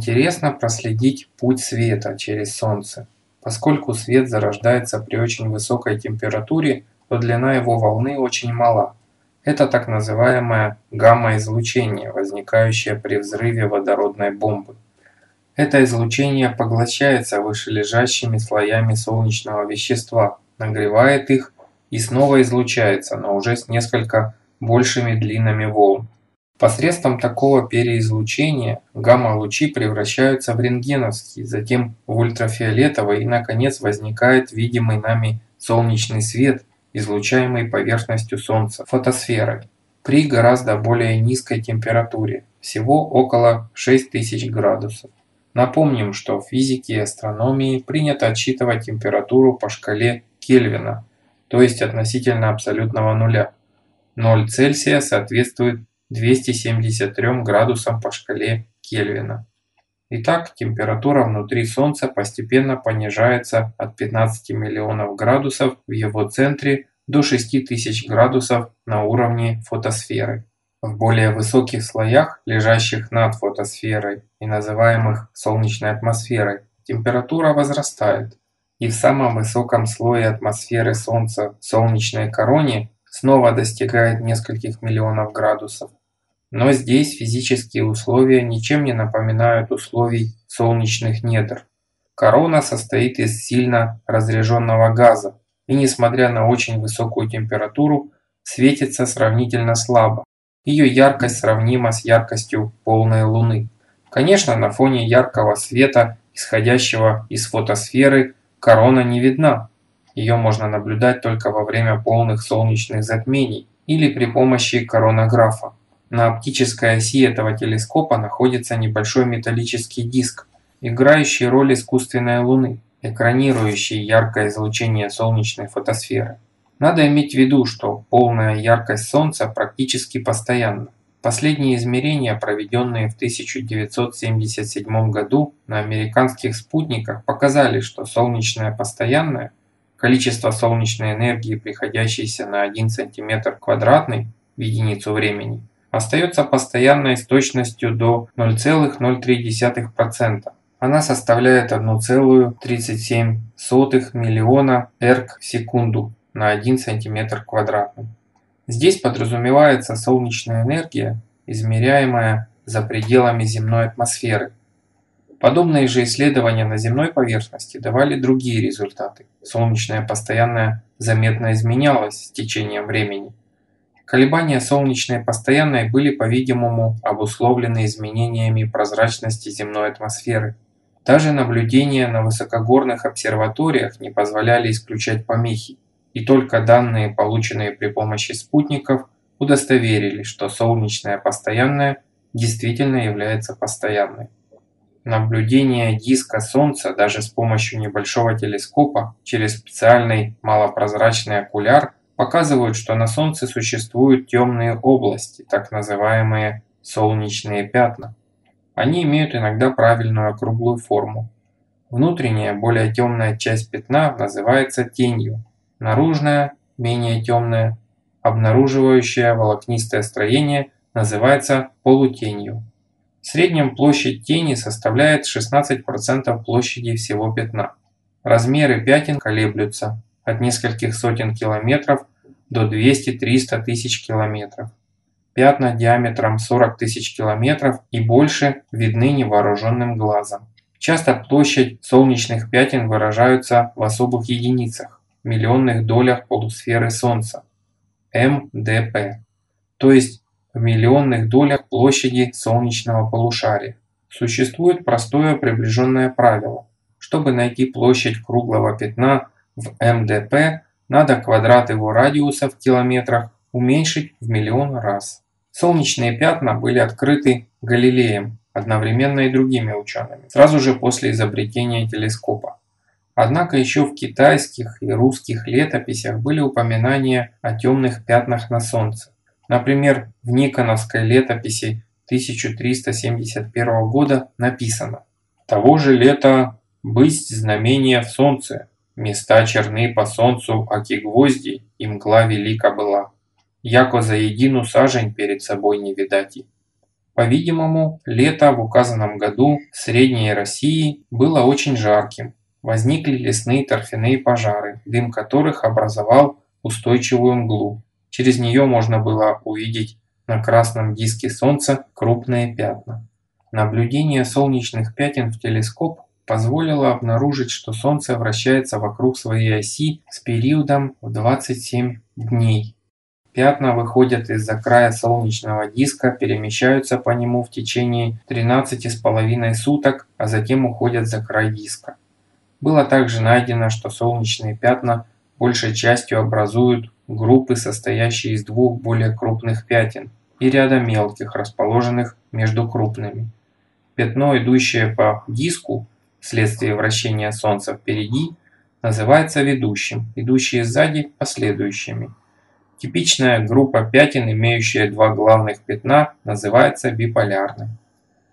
Интересно проследить путь света через Солнце. Поскольку свет зарождается при очень высокой температуре, то длина его волны очень мала. Это так называемое гамма-излучение, возникающее при взрыве водородной бомбы. Это излучение поглощается вышележащими слоями солнечного вещества, нагревает их и снова излучается, но уже с несколько большими длинами волн. Посредством такого переизлучения гамма-лучи превращаются в рентгеновские, затем в ультрафиолетовый и, наконец, возникает видимый нами солнечный свет, излучаемый поверхностью Солнца, фотосферой, при гораздо более низкой температуре, всего около 6000 градусов. Напомним, что в физике и астрономии принято отсчитывать температуру по шкале Кельвина, то есть относительно абсолютного нуля. 0 Цельсия соответствует 273 градусам по шкале Кельвина. Итак, температура внутри Солнца постепенно понижается от 15 миллионов градусов в его центре до 6000 градусов на уровне фотосферы. В более высоких слоях, лежащих над фотосферой и называемых солнечной атмосферой, температура возрастает, и в самом высоком слое атмосферы Солнца, солнечной короне, снова достигает нескольких миллионов градусов. Но здесь физические условия ничем не напоминают условий солнечных недр. Корона состоит из сильно разряженного газа и, несмотря на очень высокую температуру, светится сравнительно слабо. Ее яркость сравнима с яркостью полной Луны. Конечно, на фоне яркого света, исходящего из фотосферы, корона не видна. Ее можно наблюдать только во время полных солнечных затмений или при помощи коронографа. На оптической оси этого телескопа находится небольшой металлический диск, играющий роль искусственной Луны, экранирующий яркое излучение солнечной фотосферы. Надо иметь в виду, что полная яркость Солнца практически постоянна. Последние измерения, проведенные в 1977 году на американских спутниках, показали, что солнечное постоянное, количество солнечной энергии, приходящейся на 1 см квадратный в единицу времени, остается постоянной с точностью до 0,03%. Она составляет 1,37 миллиона эрк в секунду на 1 см квадратный. Здесь подразумевается солнечная энергия, измеряемая за пределами земной атмосферы. Подобные же исследования на земной поверхности давали другие результаты. Солнечная постоянная заметно изменялась с течением времени. Колебания солнечной постоянной были, по-видимому, обусловлены изменениями прозрачности земной атмосферы. Даже наблюдения на высокогорных обсерваториях не позволяли исключать помехи, и только данные, полученные при помощи спутников, удостоверили, что солнечная постоянная действительно является постоянной. Наблюдение диска Солнца даже с помощью небольшого телескопа через специальный малопрозрачный окуляр показывают, что на Солнце существуют темные области, так называемые солнечные пятна. Они имеют иногда правильную округлую форму. Внутренняя, более темная часть пятна называется тенью, наружная, менее темная, обнаруживающая волокнистое строение, называется полутенью. В среднем площадь тени составляет 16% площади всего пятна. Размеры пятен колеблются от нескольких сотен километров до 200-300 тысяч километров. Пятна диаметром 40 тысяч километров и больше видны невооруженным глазом. Часто площадь солнечных пятен выражаются в особых единицах, миллионных долях полусферы Солнца, МДП, то есть в миллионных долях площади солнечного полушария. Существует простое приближенное правило. Чтобы найти площадь круглого пятна в МДП, надо квадрат его радиуса в километрах уменьшить в миллион раз. Солнечные пятна были открыты Галилеем, одновременно и другими учеными, сразу же после изобретения телескопа. Однако еще в китайских и русских летописях были упоминания о темных пятнах на Солнце. Например, в Никоновской летописи 1371 года написано «Того же лета быть знамение в Солнце, Места черны по солнцу, аки гвозди, и мгла велика была. Яко за едину сажень перед собой не видати. По-видимому, лето в указанном году в Средней России было очень жарким. Возникли лесные торфяные пожары, дым которых образовал устойчивую мглу. Через нее можно было увидеть на красном диске Солнца крупные пятна. Наблюдение солнечных пятен в телескоп позволило обнаружить, что Солнце вращается вокруг своей оси с периодом в 27 дней. Пятна выходят из-за края солнечного диска, перемещаются по нему в течение 13,5 суток, а затем уходят за край диска. Было также найдено, что солнечные пятна большей частью образуют группы, состоящие из двух более крупных пятен и ряда мелких, расположенных между крупными. Пятно, идущее по диску вследствие вращения Солнца впереди, называется ведущим, идущие сзади – последующими. Типичная группа пятен, имеющая два главных пятна, называется биполярной.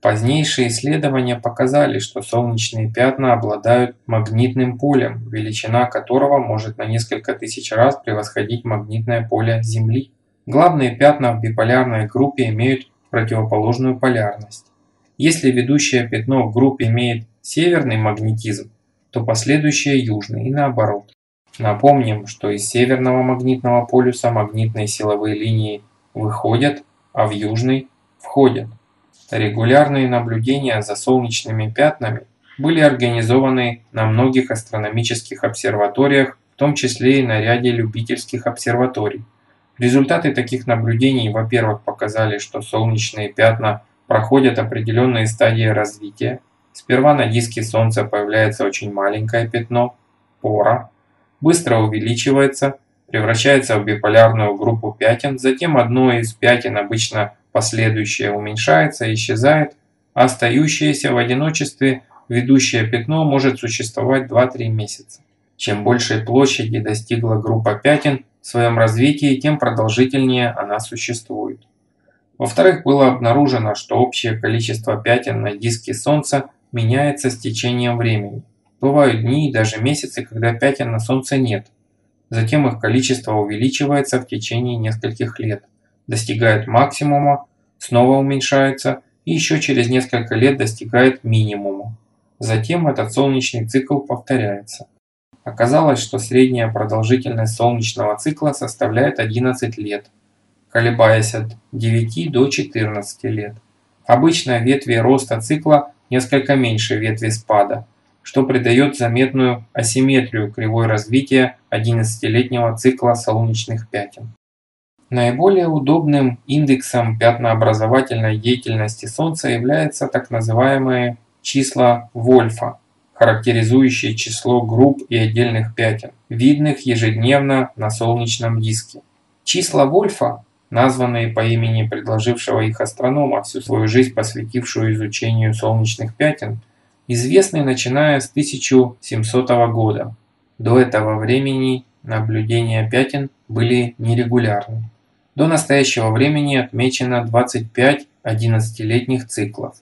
Позднейшие исследования показали, что солнечные пятна обладают магнитным полем, величина которого может на несколько тысяч раз превосходить магнитное поле Земли. Главные пятна в биполярной группе имеют противоположную полярность. Если ведущее пятно в группе имеет северный магнетизм, то последующее южный и наоборот. Напомним, что из северного магнитного полюса магнитные силовые линии выходят, а в южный входят. Регулярные наблюдения за солнечными пятнами были организованы на многих астрономических обсерваториях, в том числе и на ряде любительских обсерваторий. Результаты таких наблюдений, во-первых, показали, что солнечные пятна проходят определенные стадии развития. Сперва на диске Солнца появляется очень маленькое пятно, пора, быстро увеличивается, превращается в биполярную группу пятен, затем одно из пятен обычно Последующее уменьшается и исчезает, а остающееся в одиночестве ведущее пятно может существовать 2-3 месяца. Чем большей площади достигла группа пятен в своем развитии, тем продолжительнее она существует. Во-вторых, было обнаружено, что общее количество пятен на диске Солнца меняется с течением времени. Бывают дни и даже месяцы, когда пятен на Солнце нет. Затем их количество увеличивается в течение нескольких лет достигает максимума, снова уменьшается и еще через несколько лет достигает минимума. Затем этот солнечный цикл повторяется. Оказалось, что средняя продолжительность солнечного цикла составляет 11 лет, колебаясь от 9 до 14 лет. Обычно ветви роста цикла несколько меньше ветви спада, что придает заметную асимметрию кривой развития 11-летнего цикла солнечных пятен. Наиболее удобным индексом пятнообразовательной деятельности Солнца являются так называемые числа Вольфа, характеризующие число групп и отдельных пятен, видных ежедневно на солнечном диске. Числа Вольфа, названные по имени предложившего их астронома, всю свою жизнь посвятившую изучению солнечных пятен, известны начиная с 1700 года. До этого времени наблюдения пятен были нерегулярны. До настоящего времени отмечено 25 11-летних циклов.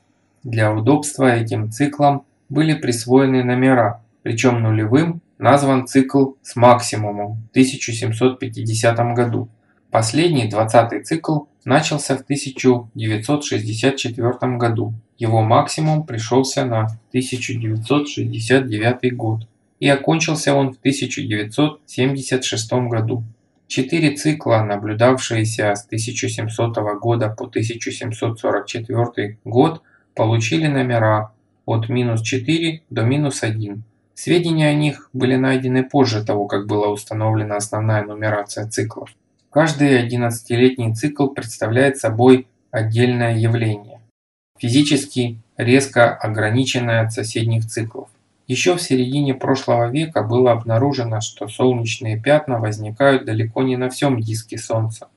Для удобства этим циклам были присвоены номера, причем нулевым назван цикл с максимумом в 1750 году. Последний, 20-й цикл, начался в 1964 году. Его максимум пришелся на 1969 год и окончился он в 1976 году. Четыре цикла, наблюдавшиеся с 1700 года по 1744 год, получили номера от минус 4 до минус 1. Сведения о них были найдены позже того, как была установлена основная нумерация циклов. Каждый 11-летний цикл представляет собой отдельное явление, физически резко ограниченное от соседних циклов. Еще в середине прошлого века было обнаружено, что солнечные пятна возникают далеко не на всем диске Солнца.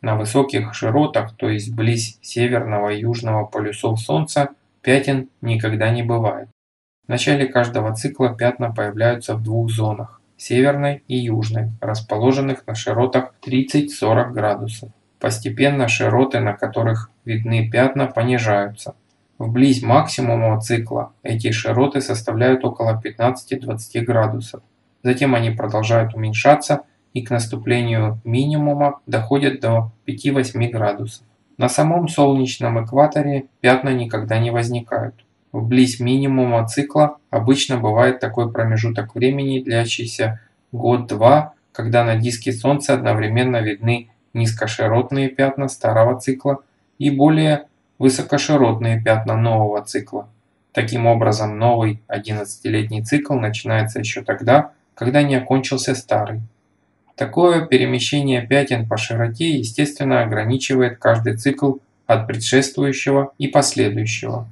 На высоких широтах, то есть близ северного и южного полюсов Солнца, пятен никогда не бывает. В начале каждого цикла пятна появляются в двух зонах – северной и южной, расположенных на широтах 30-40 градусов. Постепенно широты, на которых видны пятна, понижаются – Вблизь максимума цикла эти широты составляют около 15-20 градусов. Затем они продолжают уменьшаться и к наступлению минимума доходят до 5-8 градусов. На самом солнечном экваторе пятна никогда не возникают. Вблизь минимума цикла обычно бывает такой промежуток времени, длящийся год-два, когда на диске Солнца одновременно видны низкоширотные пятна старого цикла и более высокоширотные пятна нового цикла. Таким образом, новый 11-летний цикл начинается еще тогда, когда не окончился старый. Такое перемещение пятен по широте естественно ограничивает каждый цикл от предшествующего и последующего.